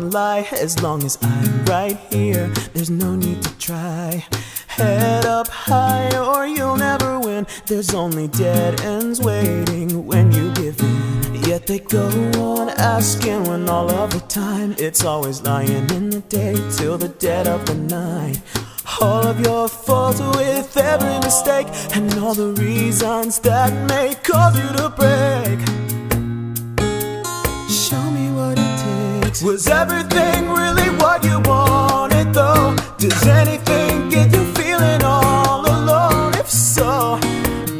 lie as long as I'm right here. There's no need to try. Head up high or you'll never win. There's only dead ends waiting when you give in. Yet they go on asking when all of the time it's always lying in the day till the dead of the night. All of your faults with every mistake and all the reasons that may cause you to break. Was everything really what you wanted though? Does anything get you feeling all alone? If so,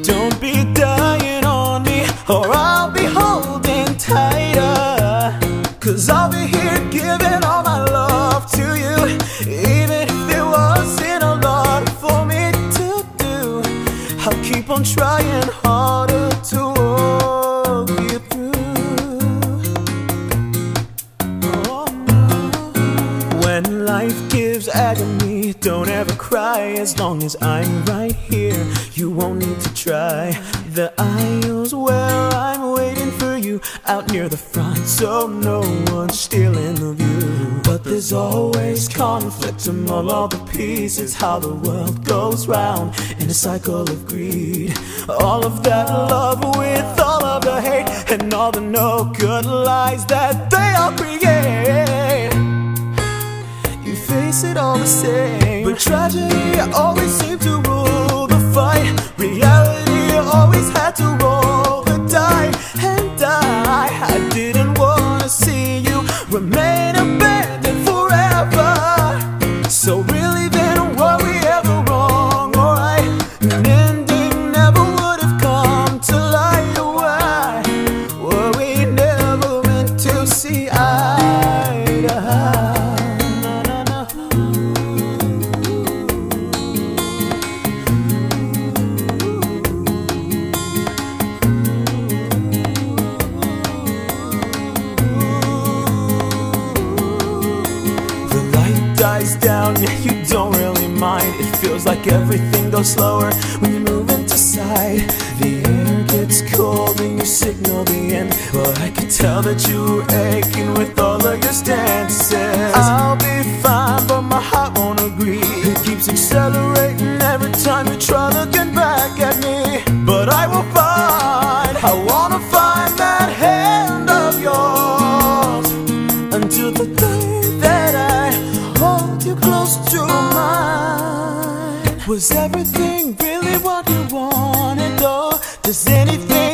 don't be dying on me or I'll be holding tighter. Cause I'll be here giving all my love to you. Even if it wasn't a lot for me to do, I'll keep on trying harder to life gives agony, don't ever cry as long as I'm right here. You won't need to try. The aisles where I'm waiting for you out near the front, so no one's stealing the view. But there's always conflict among all the pieces. How the world goes round in a cycle of greed. All of that love with all of the hate and all the no good lies that they all it all the same, but tragedy dies down, yeah, you don't really mind. It feels like everything goes slower when you move into sight. The air gets cold and you signal the end. But I could tell that you were aching with all of your stances. I'll be fine, but my heart won't agree. It keeps accelerating every time you try looking back at me. But I will find, I Was everything really what you wanted though? Does anything